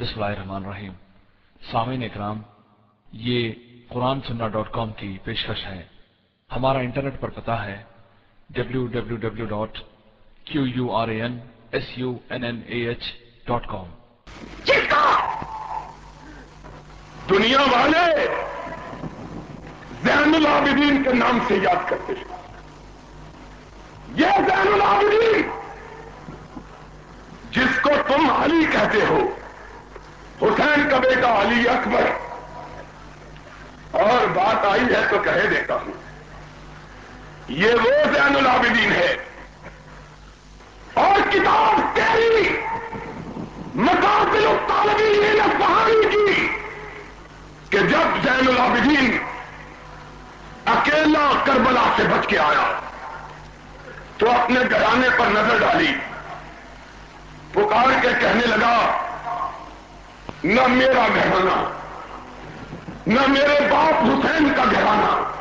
بسم اللہ الرحمن الرحیم۔ سامعین اکرام یہ قرآن سننا ڈاٹ کام کی پیشکش ہے۔ ہمارا انٹرنیٹ پر پتا ہے W W W dot Q U R A N S U N N A H dot com دنیا والے زین العابدین کے نام سے یاد کرتے ہیں۔ یہ زین العابدین جس کو تم علی کہتے ہو حسین کا بیٹا علی اکبر۔ اور بات آئی ہے تو کہہ دیتا ہوں۔ یہ وہ زین العابدین ہے۔ اور کتاب تیری مقابل الطالبین فہانی کی کہ جب زین العابدین اکیلا کربلا سے بچ کے آیا، تو اپنے گھرانے پر نظر ڈالی۔ پکار کے کہنے لگا نہ میرا گھرانا نہ میرے باپ حسین کا گھرانا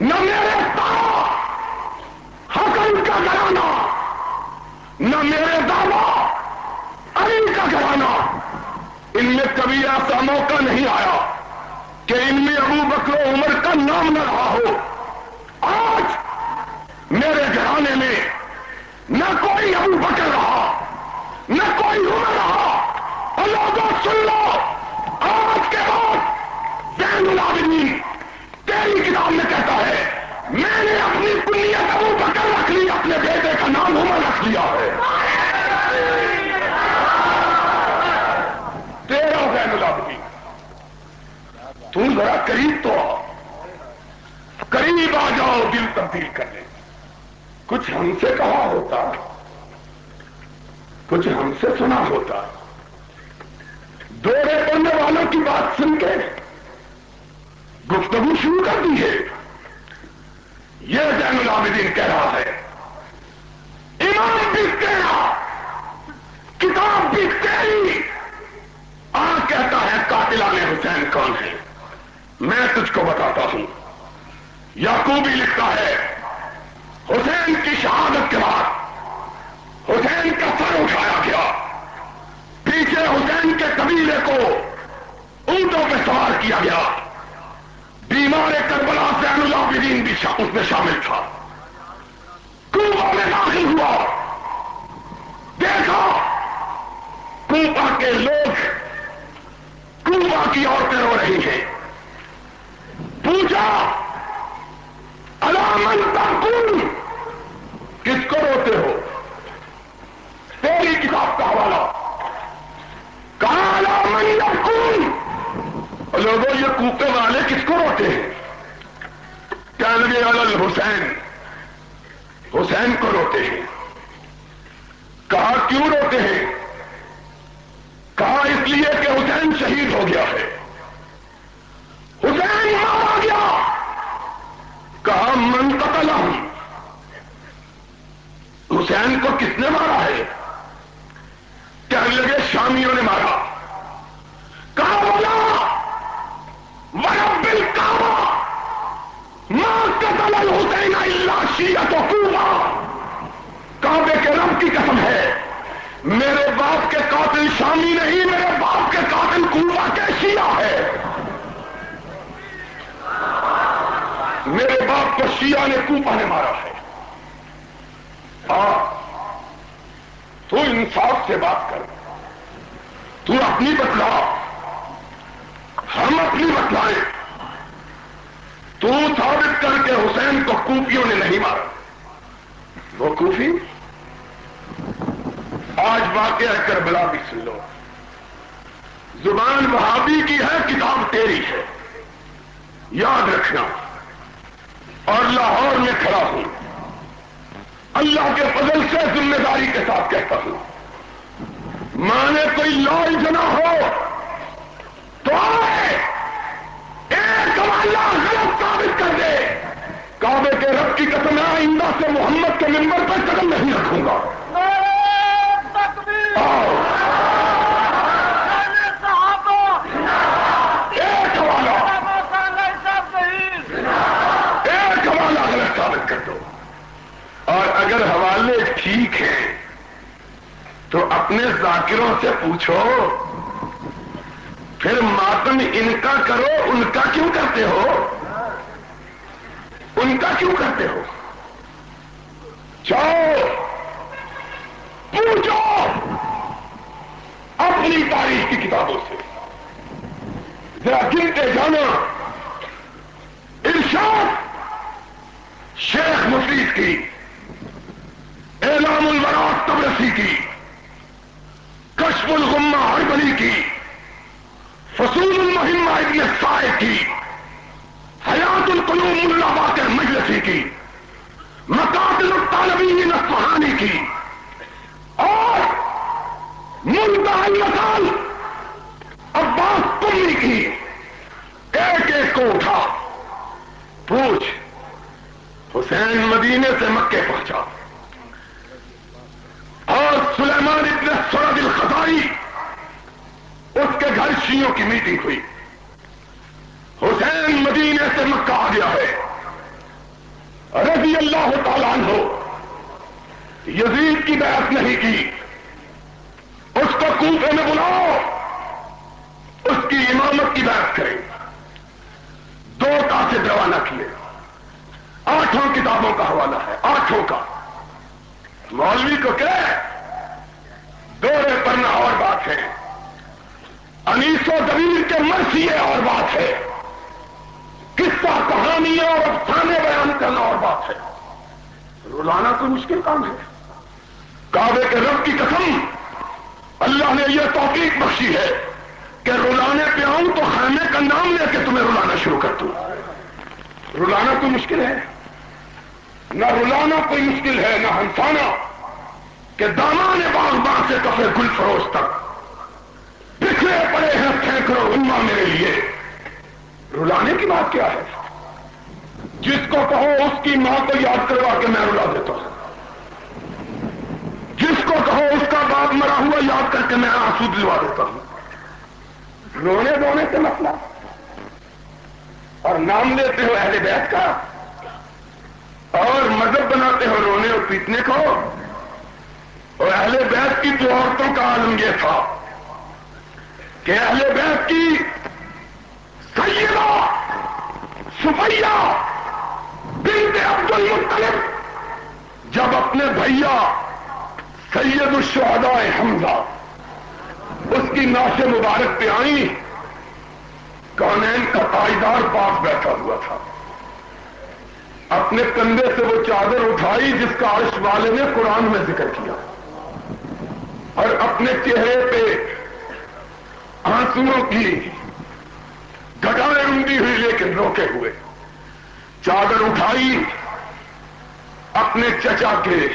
نہ میرے تارا حسن کا گھرانا نہ میرے دادا علی کا گھرانا ان میں کبھی ایسا موقع نہیں آیا کہ ان میں ابو بکر و عمر کا نام نہ رہا ہو۔ آج میرے گھرانے میں نہ کوئی ابو بکر رہا، نہ کوئی عمر رہا۔ اور لوگوں سن لو۔ آج کے بعد زین العابدین تیری کتاب میں کہتا ہے، میں نے اپنی کنیت ابو بکر رکھ لی، اپنے بیٹے کا نام عمر رکھ لیا ہے۔ تیرا زین العابدین۔ تو ذرا قریب تو آ قریب آ جاؤ، دل تبدیل کر لیں کچھ ہم سے کہا ہوتا، کچھ ہم سے سنا ہوتا۔ دورے پڑنے والوں کی بات سن کے گفتگو شروع کر دی ہے۔ یہ زین العابدین کہہ رہا ہے۔ امام بھی تیرا، کتاب بھی تیری۔ آ کہتا ہے قاتلان حسین کون ہے میں تجھ کو بتاتا ہوں۔ یعقوبی لکھتا ہے، حسین کی شہادت کے بعد حسین کا سر اٹھایا گیا۔ پیچھے حسین کے قبیلے کو اونٹوں پہ سوار کیا گیا۔ بیمار کربلا زین العابدین بھی شا... اس میں شامل تھا۔ کوبا میں داخل ہوا۔ دیکھا کوبا کے لوگ کوبا کی عورتیں رو رہی ہیں پوچھا علامن تاکون کس کو روتے ہو تیری کتاب کا حوالہ کہا علامن یقون لوگوں یہ کوپے والے کس کو روتے ہیں کہنے لگے حسین حسین کو روتے ہیں؟ کہا کیوں روتے ہیں؟ کہا اس لیے کہ حسین شہید ہو گیا ہے۔ حسین مارا گیا۔ کہا من قتل حسین کو کس نے مارا ہے؟ کہنے لگے شامیوں نے مارا کہا بولا ورب الکعبہ ماں قتل الحسین اللہ شیعت و کوبا کعبے کے رب کی قسم ہے۔ میرے باپ کے قاتل شامی نہیں، میرے باپ کے قاتل کوبا کے شیعہ ہے۔ میرے باپ کو شیعہ نے کوپا نے مارا ہے۔ تو انصاف سے بات کر۔ تو اپنی بتلا ہم اپنی بتلائیں۔ تو ثابت کر کے حسین کو کوفیوں نے نہیں مارا۔ وہ کوفی؟ آج واقعہ کربلا بھی سن لو۔ زبان وہابی کی ہے، کتاب تیری ہے۔ یاد رکھنا۔ اور لاہور میں کھڑا ہوں۔ اللہ کے فضل سے ذمہ داری کے ساتھ کہتا ہوں۔ مانے کوئی لال جنا ہو تو آئے۔ ایک حوالہ غلط ثابت کر دے۔ کعبے کے رب کی قسم آئندہ سے محمد کے ممبر پر قدم نہیں رکھوں گا۔ ایک حوالہ۔ ایک حوالہ غلط ثابت کر دو اور اگر حوالے ٹھیک ہیں، تو اپنے ذاکر کافروں سے پوچھو۔ پھر ماتم ان کا کرو، ان کا کیوں کرتے ہو؟ ان کا کیوں کرتے ہو؟ چاہو پوچھو اپنی تاریخ کی کتابوں سے ذرا گنتے جانا ارشاد شیخ مفید کی اعلام البراط تبرسی کی کشف الغمہ ہربلی کی فصول المہمہ ابن سائے کی حیات القلوم اللہ باقر مجلسی کی مقاتل الطالبین نسمہانی کی اور ملتا المسال عباس کمی کی ایک ایک کو اٹھا پوچھ مدینے سے مکے پہنچا۔ اور سلیمان ابن سرد الخزائی، اس کے گھر شیوں کی میٹنگ ہوئی۔ حسین مدینے سے مکہ آ گیا ہے۔ رضی اللہ تعالیٰ عنہ یزید کی بحث نہیں کی۔ اس کو کوفے میں بلاؤ۔ اس کی امامت کی بحث کریں۔ دو سے روانہ کیے۔ آٹھوں کتابوں کا حوالہ ہے، آٹھوں کا۔ مولوی کو کہ دورے پڑھنا اور بات ہے۔ انیس و دبیر کے مرثیے اور بات ہے۔ قصہ، کہانیاں اور افسانے بیان کرنا اور بات ہے۔ رولانا کوئی مشکل کام ہے۔ کعبے کے رب کی قسم، اللہ نے یہ توفیق بخشی ہے کہ رولانے پہ آؤں تو خانے کا نام لے کے تمہیں رلانا شروع کر دوں۔ رلانا کوئی مشکل ہے؟ نہ رلانا کوئی مشکل ہے، نہ ہنسانا کہ دامان باغ باغ سے کفے گل فروش تک۔ بکھرے پڑے ہیں سینکڑوں اما میرے لیے۔ رلانے کی بات کیا ہے؟ جس کو کہو اس کی ماں کو یاد کروا کے میں رلا دیتا ہوں۔ جس کو کہو اس کا باپ مرا ہوا یاد کر کے میں آنسو دلوا دیتا ہوں۔ رونے دھونے سے مسئلہ۔ اور نام لیتے ہو اہل بیت کا اور مذہب بناتے ہو، رونے اور پیٹنے کو۔ اور اہل بیت کی تو عورتوں کا عالم یہ تھا کہ اہل بیت کی سیدہ سفیا بنت عبد المطلب جب اپنے بھیا سید الشہداء حمزہ اس کی ناش مبارک پہ آئی کونین کا تائیدار پاس بیٹھا ہوا تھا۔ اپنے کندھے سے وہ چادر اٹھائی جس کا عرش والے نے قرآن میں ذکر کیا۔ اور اپنے چہرے پہ آنسو کی گٹائیں رنگی ہوئی لیکن روکے ہوئے۔ چادر اٹھائی اپنے چچا کے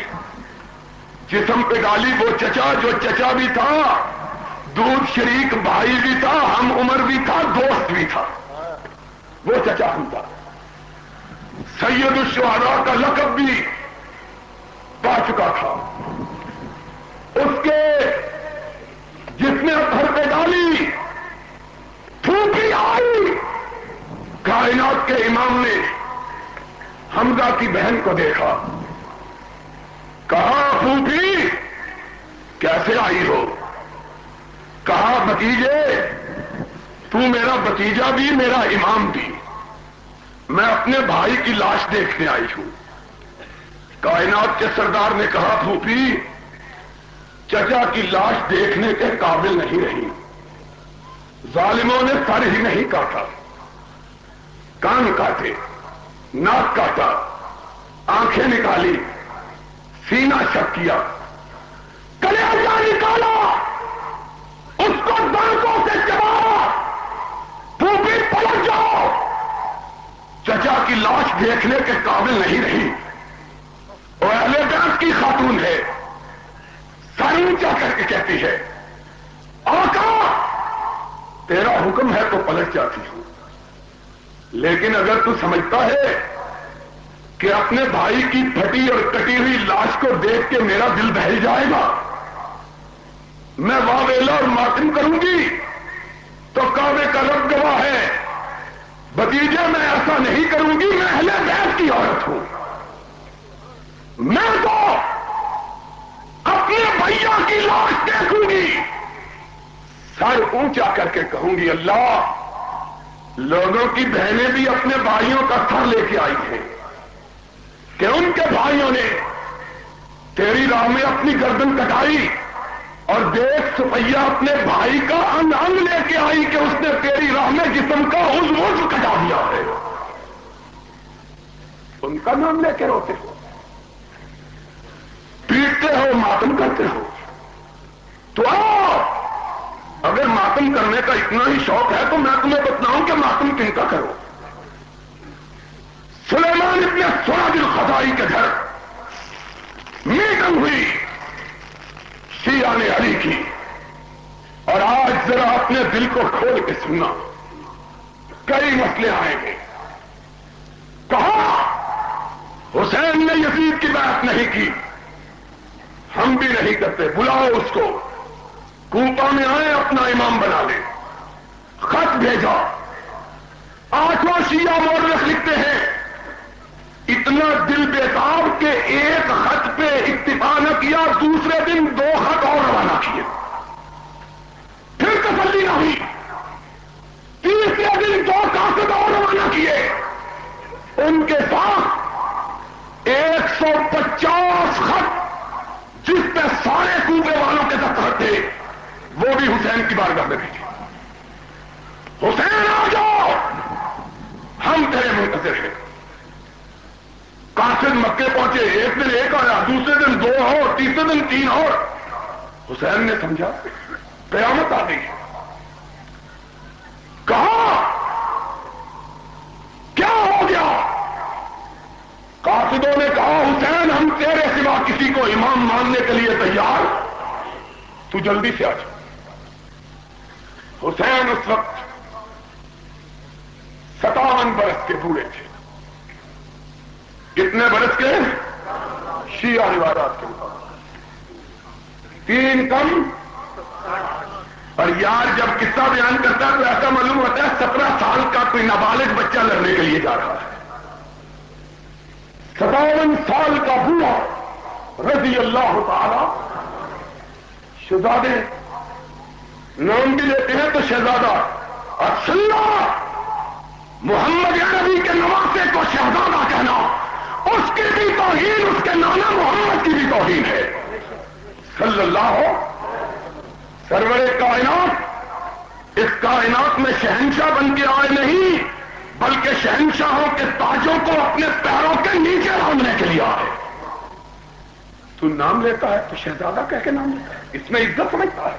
جسم پہ ڈالی۔ وہ چچا جو چچا بھی تھا، دودھ شریک، بھائی بھی تھا، ہم عمر بھی تھا، دوست بھی تھا۔ وہ چچا ہم تھا۔ سید الشہدا کا لقب بھی پا چکا تھا۔ اس کے جس نے گھر پہ ڈالی پھوپی آئی۔ کائنات کے امام نے حمزہ کی بہن کو دیکھا۔ کہا، پھوپھی، کیسے آئی ہو؟ کہا بتیجے تو میرا بتیجا بھی، میرا امام بھی۔ میں اپنے بھائی کی لاش دیکھنے آئی ہوں۔ کائنات کے سردار نے کہا، پھوپھی، چچا کی لاش دیکھنے کے قابل نہیں رہی۔ ظالموں نے سر ہی نہیں کاٹا۔ کان کاٹے، ناک کاٹا، آنکھیں نکالی سینا شک کیا۔ کلیجا نکالا! اس کو دانتوں سے چبایا بھی پلٹ جاؤ! چچا کی لاش دیکھنے کے قابل نہیں رہی۔ وہ اہل بیت کی خاتون ہے۔ سر اونچا کر کے کہتی ہے، آقا، تیرا حکم ہے تو پلٹ جاتی ہوں۔ لیکن اگر تو سمجھتا ہے کہ اپنے بھائی کی پھٹی اور کٹی ہوئی لاش کو دیکھ کے میرا دل بہل جائے گا، میں واویلا اور ماتم کروں گی، تو کعبے کا رب گواہ ہے۔ بتیجے میں ایسا نہیں کروں گی، میں اہل بیت کی عورت ہوں۔ میں تو اپنے بھیا کی لاش دیکھوں گی۔ سر اونچا کر کے کہوں گی، اللہ، لوگوں کی بہنیں بھی اپنے بھائیوں کا سر لے کے آئی ہیں۔ کہ ان کے بھائیوں نے تیری راہ میں اپنی گردن کٹائی۔ اور دیکھ سپیا اپنے بھائی کا انگ انگ لے کے آئی کہ اس نے تیری راہ میں جسم کا اس روز کٹا دیا ہے۔ ان کا نام لے کے روتے ہو۔ پیٹتے ہو، ماتم کرتے ہو۔ تو آؤ۔ اگر ماتم کرنے کا اتنا ہی شوق ہے تو میں تمہیں بتلاؤں کہ ماتم کن کا کرو۔ سلیمان اتنے سونا دل خزائی کے گھر میٹنگ ہوئی۔ شیعہ نے علی کی۔ اور آج ذرا اپنے دل کو کھول کے سننا۔ کئی مسئلے آئیں گے کہا، حسین نے یزید کی بات نہیں کی۔ ہم بھی نہیں کرتے، بلاؤ اس کو۔ کوپا میں آئے، اپنا امام بنا لے۔ خط بھیجا۔ آٹھوں شیعہ مورخ لکھتے ہیں۔ اتنا دل بیتاب کہ ایک خط پہ اکتفا نہ کیا، دوسرے دن دو خط اور روانہ کیے۔ پھر تسلی نہ ہوئی تیسرے دن دو کاغذ اور روانہ کیے۔ ان کے ساتھ ایک سو پچاس خط جس پہ سارے کوبے والوں کے دفتر تھے۔ وہ بھی حسین کی بارگاہ میں بھیجی حسین آ جاؤ ہم تیرے منتظر ہیں کافر مکے پہنچے ایک دن ایک آیا دوسرے دن دو اور تیسرے دن تین اور حسین نے سمجھا، قیامت آ گئی۔ کہا، کیا ہو گیا؟ کافدوں نے کہا، حسین، ہم تیرے سوا کسی کو امام ماننے کے لیے تیار؟ تو جلدی سے آ جا۔ حسین اس وقت ستاون برس کے بوڑھے تھے۔ کتنے برس کے؟ شیعہ روایات کے مطابق۔ تین کم اور یار جب قصہ بیان کرتا ہے تو ایسا معلوم ہوتا ہے سترہ سال کا کوئی نابالغ بچہ لڑنے کے لیے جا رہا ہے۔ ستاون سال کا بوڑھا رضی اللہ تعالی شہزادے نام بھی لیتے ہیں تو شہزادہ اور محمد نبی کے نواسے کو شہزادہ کہنا، اس کی بھی توہین، اس کے نانا محمد کی بھی توہین ہے۔ صلی اللہ ہو. سرور کائنات، اس کائنات میں شہنشاہ بن کے آئے نہیں، بلکہ شہنشاہوں کے تاجوں کو اپنے پیروں کے نیچے رامنے کے لیے آئے. تو نام لیتا ہے، تو شہزادہ کہہ کے نام لیتا ہے، اس میں عزت سمجھتا ہے.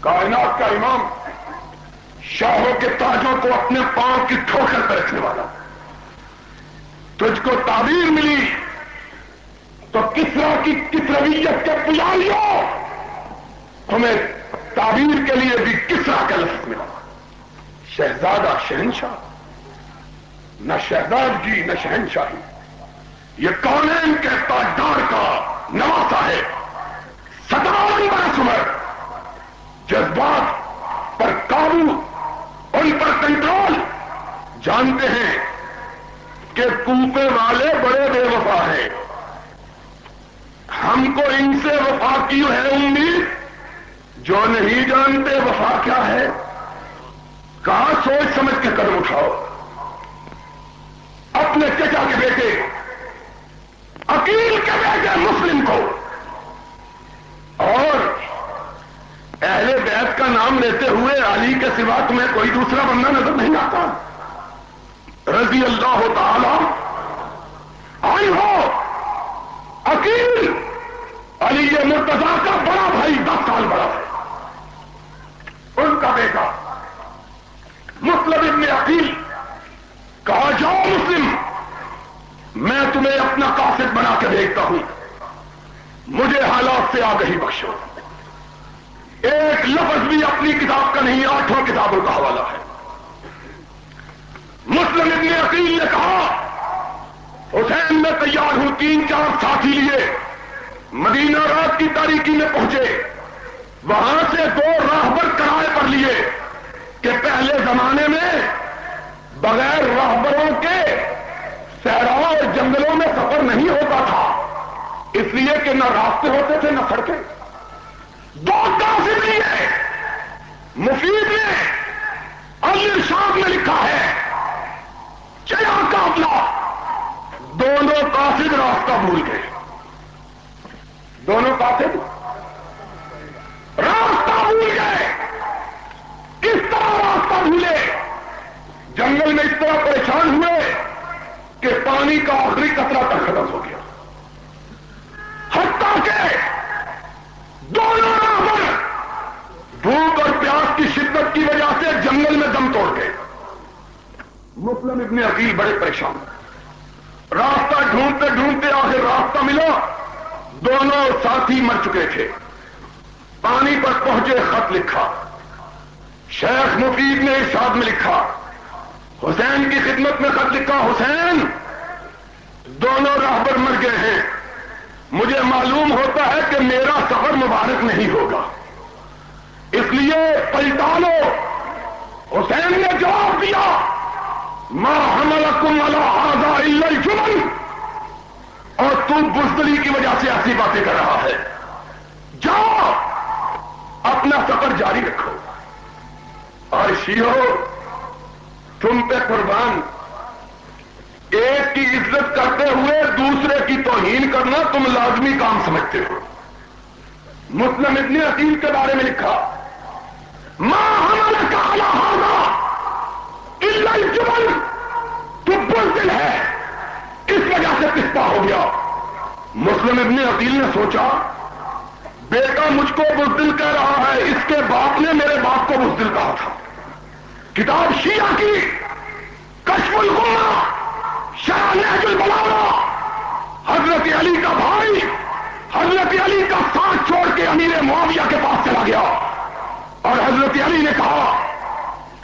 کائنات کا امام شاہوں کے تاجوں کو اپنے پاؤں کی ٹھوکر پر رکھنے والا. تجھ کو تعبیر ملی تو کس طرح کی کس رویت کے پجاریوں؟ ہمیں تعبیر کے لیے بھی کس طرح کا لفظ ملا؟ شہزادہ شہنشاہ۔ نہ شہزادگی جی، نہ شہنشاہی۔ یہ کونین کے تاجدار کا نواسا ہے۔ ستاون برس عمر۔ جذبات پر قابو، ان پر کنٹرول۔ جانتے ہیں کہ کوپے والے بڑے بے وفا ہیں۔ ہم کو ان سے وفا کی ہے امید؟ جو نہیں جانتے وفا کیا ہے؟ کہاں سوچ سمجھ کے قدم اٹھاؤ؟ اپنے چچا کے بیٹے، عقیل کے بیٹے مسلم کو۔ اور اہل بیت کا نام لیتے ہوئے علی کے سوا تمہیں کوئی دوسرا بندہ نظر نہیں آتا؟ رضی اللہ تعالی آئی ہو عقیل علی یہ مرتضا کا بڑا بھائی دس سال بڑا ہے۔ ان کا بیٹا مسلم ابن عقیل کہا جاؤ مسلم، میں تمہیں اپنا قاصد بنا کے بھیجتا ہوں۔ مجھے حالات سے آگہی بخشو۔ ایک لفظ بھی اپنی کتاب کا نہیں، آٹھوں کتابوں کا حوالہ ہے۔ مسلم ابن عقیل نے کہا حسین میں تیار ہوں، تین چار ساتھی لیے۔ مدینہ رات کی تاریخی میں پہنچے۔ وہاں سے دو راہبر کرائے پر لیے کہ پہلے زمانے میں بغیر راہبروں کے صحراؤں اور جنگلوں میں سفر نہیں ہوتا تھا۔ اس لیے کہ نہ راستے ہوتے تھے، نہ سڑکیں۔ دو قاصد لیے۔ مفید نے الرشاد میں لکھا ہے، چلا قافلہ۔ دونوں قاصد راستہ بھول گئے۔ دونوں قاصد راستہ بھول گئے۔ کس طرح راستہ بھولے۔ جنگل میں اس طرح پریشان ہوئے کہ پانی کا آخری قطرہ تک ختم ہو گیا۔ حتیٰ کہ دونوں راہبر بھوک اور پیاس کی شدت کی وجہ سے جنگل میں دم توڑ گئے۔ مسلم ابن عقیل بڑے پریشان۔ راستہ ڈھونڈتے ڈھونڈتے آخر راستہ ملا۔ دونوں ساتھی مر چکے تھے۔ پانی پر پہنچے خط لکھا۔ شیخ مفید نے ارشاد میں لکھا۔ حسین کی خدمت میں خط لکھا، حسین، دونوں راہبر مر گئے ہیں۔ مجھے معلوم ہوتا ہے کہ میرا سفر مبارک نہیں ہوگا۔ اس لیے پلٹا لو۔ حسین نے جواب دیا۔ ماں حملکم علی الا الجمل اور تم بزدلی کی وجہ سے ایسی باتیں کر رہا ہے۔ جاؤ، اپنا سفر جاری رکھو۔ اور شیو تم پہ قربان۔ ایک کی عزت کرتے ہوئے دوسرے کی توہین کرنا تم لازمی کام سمجھتے ہو۔ مسلم ابن عقیل کے بارے میں لکھا ماں ہمارا کالا الجمل تو بزدل ہے۔ اس وجہ سے پستا ہو گیا۔ مسلم ابن عقیل نے سوچا، بیٹا مجھ کو بزدل کہہ رہا ہے، اس کے باپ نے میرے باپ کو بزدل کہا تھا۔ کتاب شیعہ کی، کشف الغمہ شاہ نہج البلاغہ۔ حضرت علی کا بھائی، حضرت علی کا ساتھ چھوڑ کے امیر معاویہ کے پاس چلا گیا۔ اور حضرت علی نے کہا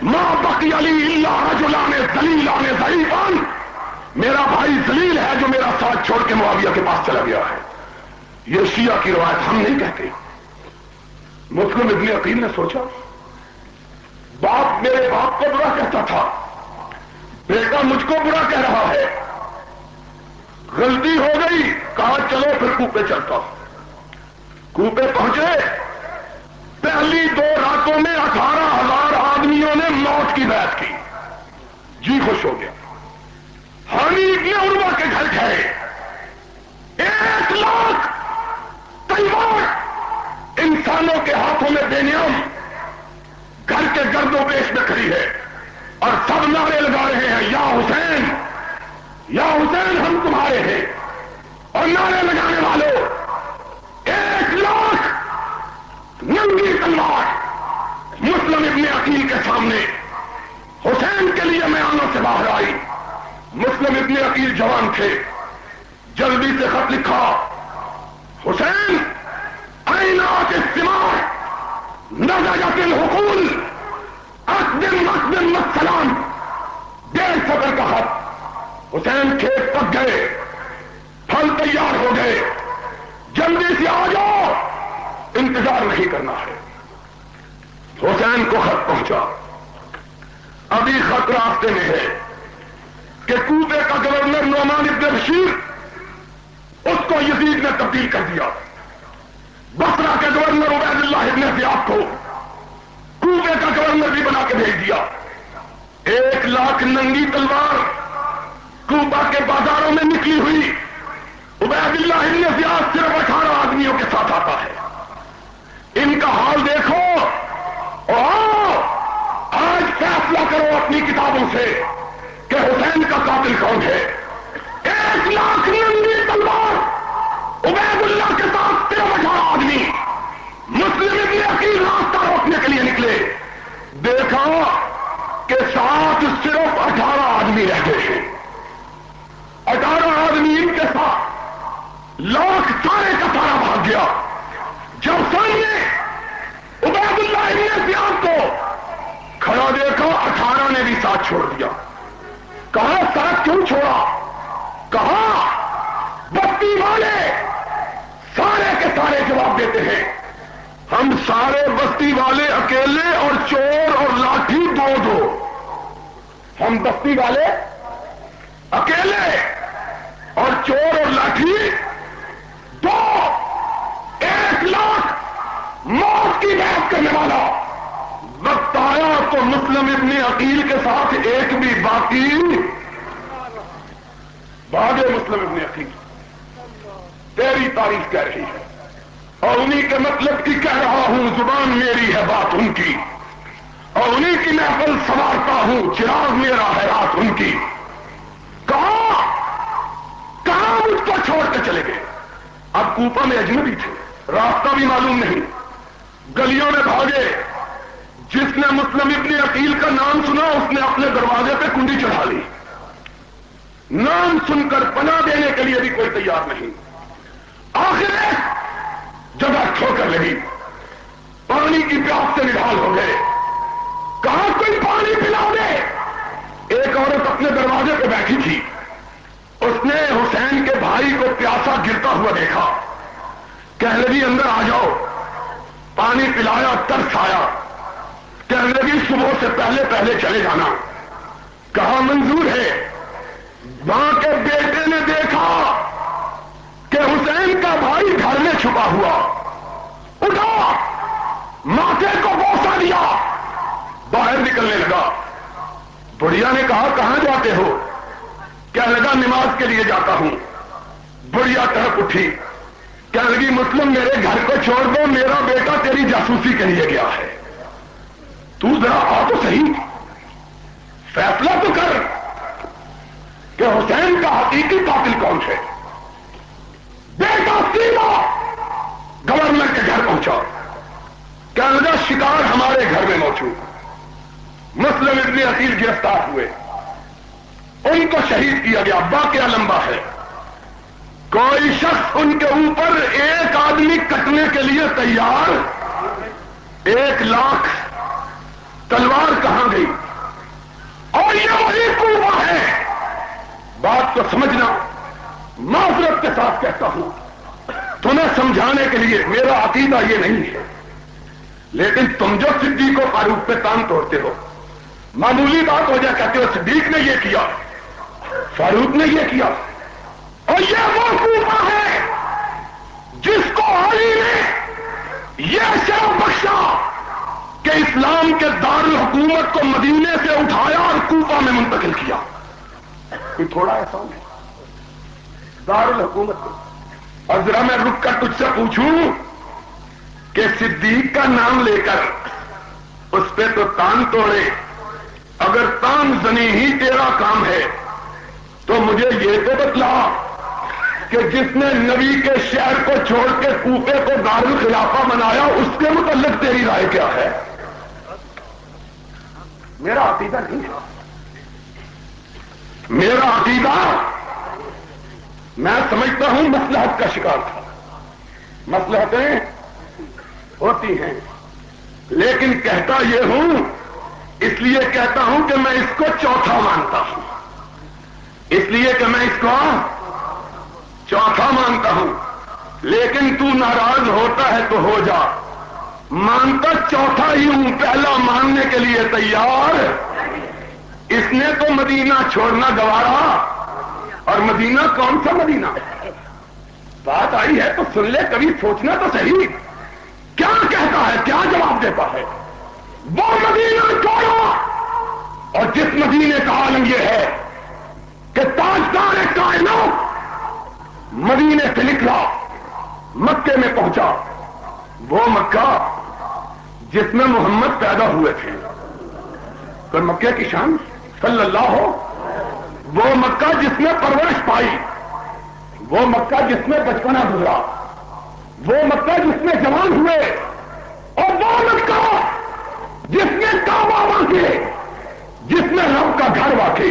ماں بقی علی اللہ رجلان ضعیفان میرا بھائی زلیل ہے جو میرا ساتھ چھوڑ کے معاویہ کے پاس چلا گیا ہے. یہ شیعہ کی روایت ہم نہیں کہتے. مسلم ابن عقیل نے سوچا. باپ میرے باپ کو برا کہتا تھا. بیٹا مجھ کو برا کہہ رہا ہے. غلطی ہو گئی. کہا چلو پھر کوپے چلتا کوپے پہنچے. پہلی دو راتوں میں اٹھارہ ہزار موت کی بیعت کی۔ جی خوش ہو گیا۔ ہانی اتنے اروا کے گھر گئے۔ ایک لاکھ تیوار انسانوں کے ہاتھوں میں بے نیم گھر کے گرد و پیش میں کھڑی ہے۔ اور سب نعرے لگا رہے ہیں، یا حسین یا حسین ہم تمہارے ہیں۔ اور نعرے لگانے والوں، ایک لاکھ ننگی تلوار مسلم ابن عقیل کے سامنے حسین کے لیے میں آنوں سے باہر آئی مسلم ابن عقیل جوان تھے۔ جلدی سے خط لکھا۔ حسین آئینات استعمال نظر الحکول اقدم اقدم السلام ڈیڑھ سفر کا خط۔ حسین کھیت پک گئے۔ پھل تیار ہو گئے۔ جلدی سے آ جاؤ۔ انتظار نہیں کرنا ہے۔ حسین کو خط پہنچا۔ ابھی خط راستے میں ہے کہ کوبے کا گورنر نعمان ابن بشیر اس کو یزید نے تبدیل کر دیا۔ بسرا کے گورنر عبید اللہ ابن زیاد کو کوبے کا گورنر بھی بنا کے بھیج دیا۔ ایک لاکھ ننگی تلوار کوبا کے بازاروں میں نکلی ہوئی۔ عبید اللہ ابن زیاد صرف اٹھارہ آدمیوں کے ساتھ آتا ہے ان کا حال دیکھو اور آج فیصلہ کرو اپنی سے کہ حسین کا قاتل کون ہے؟ ایک لاکھ ننگی تلوار عبید اللہ کے ساتھ صرف اٹھارہ آدمی مسلم ابن عقیل راستہ روکنے کے لیے نکلے۔ دیکھا کہ ساتھ صرف اٹھارہ آدمی رہ گئے ہیں۔ اٹھارہ آدمی ان کے ساتھ لاکھ سارے کا سارا بھاگ گیا جب سامنے عبید اللہ ابن زیاد کو کھڑا دیکھا اٹھارہ نے بھی ساتھ چھوڑ دیا۔ کہا ساتھ کیوں چھوڑا؟ کہا بستی والے سارے کے سارے جواب دیتے ہیں۔ ہم سارے بستی والے اکیلے اور چور اور لاٹھی دو دو۔ ہم بستی والے اکیلے اور چور اور لاٹھی حق کی بات کرنے والا وقت آیا تو مسلم عقیل کے ساتھ ایک بھی باقی باغے مسلم ابن عقیل. تیری تعریف کہہ رہی ہے اور انہی کے مطلب کی کہہ رہا ہوں، زبان میری ہے بات ان کی اور انہی کی محفل سوارتا ہوں، چراغ میرا ہے رات ان کی۔ کہاں؟ کہاں مجھ کو چھوڑ کے چلے گئے؟ اب کوپا میں اجنبی تھے، راستہ بھی معلوم نہیں۔ گلیوں میں بھاگے جس نے مسلم ابن عقیل کا نام سنا، اس نے اپنے دروازے پہ کنڈی چڑھا لی۔ نام سن کر پناہ دینے کے لیے بھی کوئی تیار نہیں۔ آخر جگہ چھو کر لگی۔ پانی کی پیاس سے نڈال ہو گئے۔ کہاں کوئی پانی پلا دے؟ ایک عورت اپنے دروازے پہ بیٹھی تھی۔ اس نے حسین کے بھائی کو پیاسا گرتا ہوا دیکھا۔ کہنے لگی، اندر آ جاؤ۔ پانی پلایا، ترس آیا۔ کہنے لگی صبح سے پہلے پہلے چلے جانا۔ کہا منظور ہے؟ وہاں کے بیٹے نے دیکھا کہ حسین کا بھائی گھر میں چھپا ہوا۔ اٹھا ماتھے کو بوسا دیا۔ باہر نکلنے لگا۔ بڑھیا نے کہا، کہاں جاتے ہو؟ کیا لگا، نماز کے لیے جاتا ہوں۔ بڑھیا طرف اٹھی۔ کیا لگی، مسلم میرے گھر کو چھوڑ دو، میرا بیٹا تیری جاسوسی کے لیے گیا ہے۔ تو ذرا آ تو صحیح فیصلہ تو کر کہ حسین کا حقیقی قاتل کون ہے۔ بیٹا سیدھا گورنر کے گھر پہنچا۔ کیا لگا شکار ہمارے گھر میں موجود۔ مسلم ابن اصیل گرفتار ہوئے۔ ان کو شہید کیا گیا واقعہ لمبا ہے۔ کوئی شخص ان کے اوپر ایک آدمی کٹنے کے لیے تیار، ایک لاکھ تلوار کہاں گئی؟ اور یہ وہی کنواں ہے۔ بات کو سمجھنا معذرت کے ساتھ کہتا ہوں۔ تمہیں سمجھانے کے لیے میرا عقیدہ یہ نہیں ہے۔ لیکن تم جو صدیق کو فاروق پہ کام توڑتے ہو، معمولی بات ہو جائے کہتے ہو صدیق نے یہ کیا، فاروق نے یہ کیا۔ اور یہ وہ کوفہ ہے جس کو علی نے یہ شرف بخشا۔ کہ اسلام کے دار الحکومت کو مدینے سے اٹھایا اور کوفہ میں منتقل کیا۔ کوئی تھوڑا احسان ہے دار الحکومت کو۔ اور ذرا میں رک کر تجھ سے پوچھوں کہ صدیق کا نام لے کر اس پہ تو تان توڑے۔ اگر تان زنی ہی تیرا کام ہے تو مجھے یہ تو بتلا کہ جس نے نبی کے شہر کو چھوڑ کے کوفے کو دار الخلافہ بنایا، اس کے متعلق تیری رائے کیا ہے؟ میرا عقیدہ نہیں ہے۔ میرا عقیدہ، میں سمجھتا ہوں مسلحت کا شکار تھا۔ مسلحتیں ہوتی ہیں، لیکن کہتا یہ ہوں، اس لیے کہتا ہوں کہ میں اس کو چوتھا مانتا ہوں۔ اس لیے کہ میں اس کو چوتھا مانتا ہوں۔ لیکن تو ناراض ہوتا ہے تو ہو جا۔ مانتا چوتھا ہی ہوں، پہلا ماننے کے لیے تیار۔ اس نے تو مدینہ چھوڑنا گوارا۔ اور مدینہ کون سا مدینہ؟ بات آئی ہے تو سن لے، کبھی سوچنا تو صحیح۔ کیا کہتا ہے؟ کیا جواب دیتا ہے؟ وہ مدینہ چھوڑا اور جس مدینے کا عالم یہ ہے کہ تاجدار کائنات مدینے سے نکلا، مکے میں پہنچا۔ وہ مکہ جس میں محمد پیدا ہوئے تھے۔ تو مکے کی شان صلی اللہ ہو، وہ مکہ جس میں پرورش پائی، وہ مکہ جس میں بچپنا گزرا، وہ مکہ جس میں جوان ہوئے، اور وہ مکہ جس میں کعبہ واقع جس میں رب کا گھر واقع۔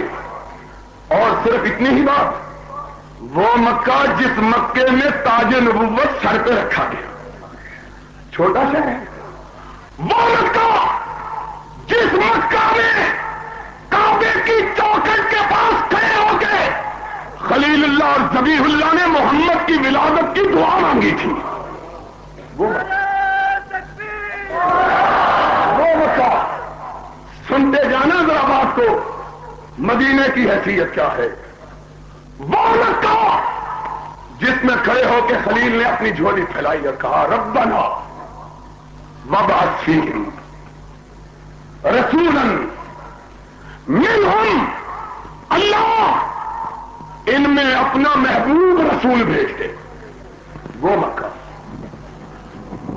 اور صرف اتنی ہی بات، وہ مکہ جس مکے میں تاج نبوت سر پہ رکھا گیا۔ چھوٹا سا ہے۔ وہ مکہ جس مکہ میں کعبے کی چوکٹ کے پاس کھڑے ہو کے خلیل اللہ اور زبی اللہ نے محمد کی ولادت کی دعا مانگی تھی۔ وہ سنتے جانا ذرا بات کو، مدینے کی حیثیت کیا ہے۔ وہ مکہ جس میں کھڑے ہو کے خلیل نے اپنی جھولی پھیلائی اور کہا، ربنا وبعثیم رسولا منہم اللہ ان میں اپنا محبوب رسول بھیج دے وہ مکہ.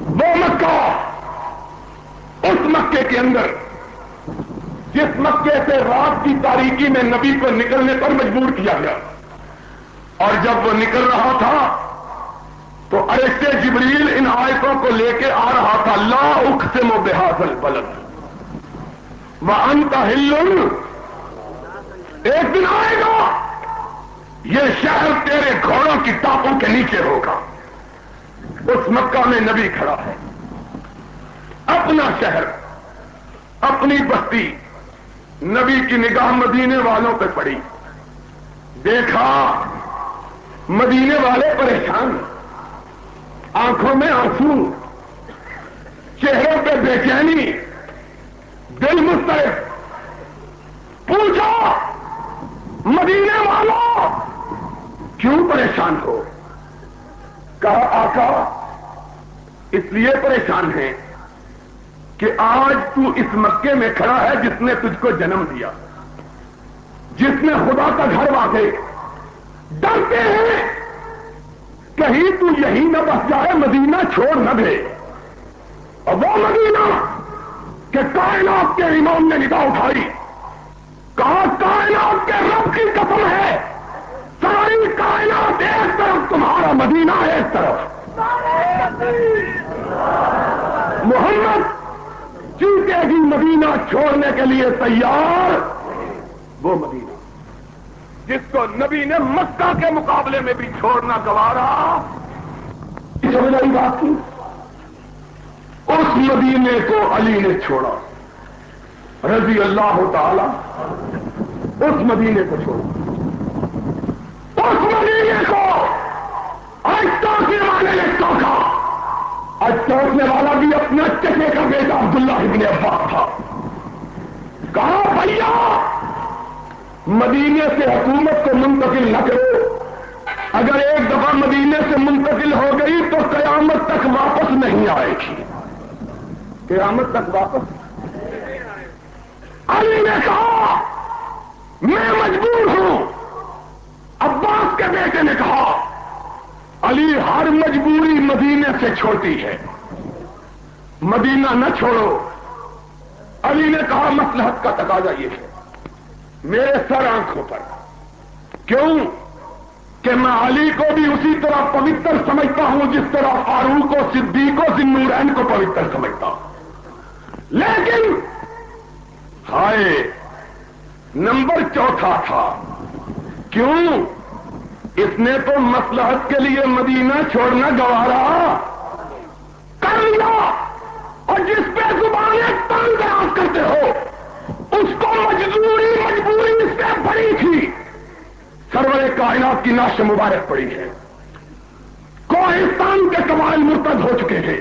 وہ مکہ اس مکے کے اندر جس مکے سے رات کی تاریخی میں نبی کو نکلنے پر مجبور کیا گیا. اور جب وہ نکل رہا تھا تو ایسے جبریل ان آیتوں کو لے کے آ رہا تھا، لا اخ سے مو بحاصل بلد وہ انت ہل ایک دن آئے گا، یہ شہر تیرے گھوڑوں کی ٹاپوں کے نیچے ہوگا۔ اس مکہ میں نبی کھڑا ہے۔ اپنا شہر، اپنی بستی، نبی کی نگاہ مدینے والوں پہ پڑی۔ دیکھا، مدینے والے پریشان۔ آنکھوں میں آنسو، چہروں پہ بے چینی، دل مسترد۔ پوچھا مدینے والوں کیوں پریشان ہو؟ کہا، آقا، اس لیے پریشان ہے کہ آج تو اس مکے میں کھڑا ہے جس نے تجھ کو جنم دیا۔ جس نے خدا کا گھر واقع ڈرتے ہیں۔ کہیں تو یہی نہ بس جائے، مدینہ چھوڑ نہ دے۔ اور وہ مدینہ کہ کائنات کے امام نے نگاہ اٹھائی۔ کہا، کائنات کے رب کی قسم ہے۔ ساری کائنات ایک طرف، تمہارا مدینہ ایک طرف۔ محمد چونکہ ہی مدینہ چھوڑنے کے لیے تیار۔ وہ مدینہ۔ جس کو نبی نے مکہ کے مقابلے میں بھی چھوڑنا گوارا سمجھ بات کی۔ اس مدینے کو علی نے چھوڑا۔ رضی اللہ تعالی اس مدینے کو چھوڑا۔ اس مدینے کو آج ٹوکنے والے نے ٹوکا۔ آج ٹوکنے والا بھی اپنا چچے کا بیٹا عبداللہ ابن عباس تھا۔ کہا بھیا مدینے سے حکومت کو منتقل نہ کرو۔ اگر ایک دفعہ مدینے سے منتقل ہو گئی تو قیامت تک واپس نہیں آئے گی۔ قیامت تک واپس؟ علی نے کہا، میں مجبور ہوں۔ عباس کے بیٹے نے کہا، علی ہر مجبوری مدینے سے چھوٹی ہے۔ مدینہ نہ چھوڑو۔ علی نے کہا مسلحت کا تقاضا یہ ہے۔ میرے سر آنکھوں پر۔ کیوں؟ کہ میں علی کو بھی اسی طرح پوتر سمجھتا ہوں، جس طرح فاروق و صدیق و ذنورین کو پوتر سمجھتا ہوں۔ لیکن، ہائے، نمبر چوتھا تھا۔ کیوں؟ اس نے تو مسلحت کے لیے مدینہ چھوڑنا گوارا۔ کر لیا۔ اور جس پہ زبانیں تنگ دراز کرتے ہو اس کو مجبوری مجبوری اس سے بڑی تھی۔ سرور کائنات کی ناش مبارک پڑی ہے۔ کوہستان کے قبائل مرتد ہو چکے ہیں۔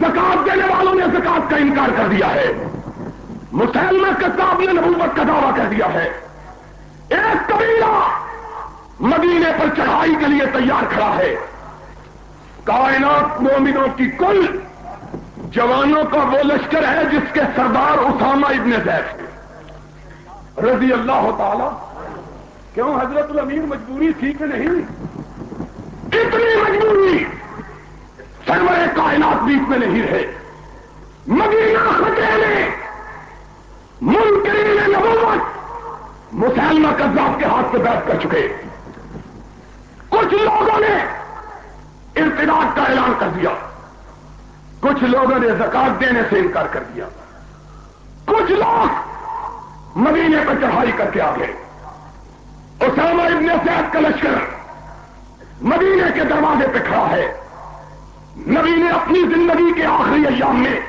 زکات دینے والوں نے زکات کا انکار کر دیا ہے۔ مسلمہ کتاب نے نبوت کا دعویٰ کر دیا ہے۔ ایک قبیلہ مدینے پر چڑھائی کے لیے تیار کھڑا ہے۔ کائنات مومنوں کی کل جوانوں کا وہ لشکر ہے جس کے سردار اسامہ ابن زید رضی اللہ تعالی، کیوں حضرت الامیر مجبوری تھی کہ نہیں؟ اتنی مجبوری؟ سرور کائنات بیچ میں نہیں رہے۔ مدینہ خطے میں منکرین نبوت مسلمہ کذاب کے ہاتھ سے بیٹھ کر چکے۔ کچھ لوگوں نے ارتداد کا اعلان کر دیا۔ کچھ لوگوں نے زکات دینے سے انکار کر دیا۔ کچھ لوگ مدینے پر چڑھائی کر کے آ گئے۔ اسامہ ابن سیاد کا لشکر مدینے کے دروازے پہ کھڑا ہے۔ نبی نے اپنی زندگی کے آخری ایام میں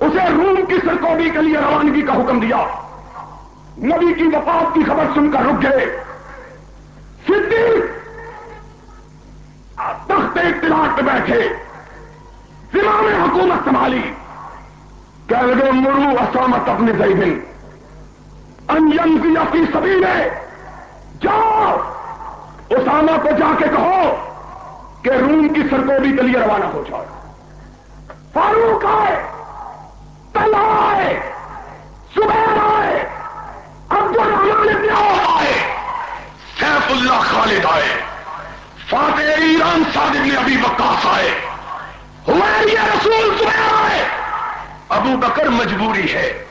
اسے روم کی سرکوبی کے لیے روانگی کا حکم دیا۔ نبی کی وفات کی خبر سن کر رک گئے۔ صدیق تخت اطلاع پہ بیٹھے۔ زمام حکومت سنبھالی۔ کہ لگے، مرو اسامت اپنے زیبن انجن کی اپنی سبھی نے جاؤ۔ اسامہ کو جا کے کہو کہ روم کی سرکوبی کے لیے روانہ ہو جاؤ۔ فاروق آئے تلا آئے، زبیر آئے عبد الرحمان ابن آئے، سیف اللہ خالد آئے، فاتح ایران صادق نے ابھی وقاص آئے۔ رسول زبیر آئے۔ ابو بکر مجبوری ہے۔